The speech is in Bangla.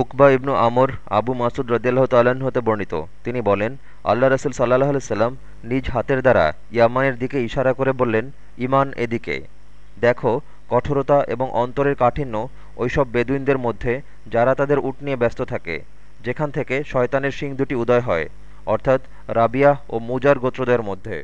উকবা ইবনু আমর আবু মাসুদ রদিয়াল্লাহ তাল্লাহ্ন হতে বর্ণিত। তিনি বলেন, আল্লাহ রসুল সাল্লাহ সাল্লাম নিজ হাতের দ্বারা ইয়ামানের দিকে ইশারা করে বললেন ইমান এদিকে। দেখো, কঠোরতা এবং অন্তরের কাঠিন্য ওইসব বেদুইনদের মধ্যে যারা তাদের উট নিয়ে ব্যস্ত থাকে, যেখান থেকে শয়তানের শিং দুটি উদয় হয়, অর্থাৎ রাবিয়া ও মুজার গোত্রদের মধ্যে।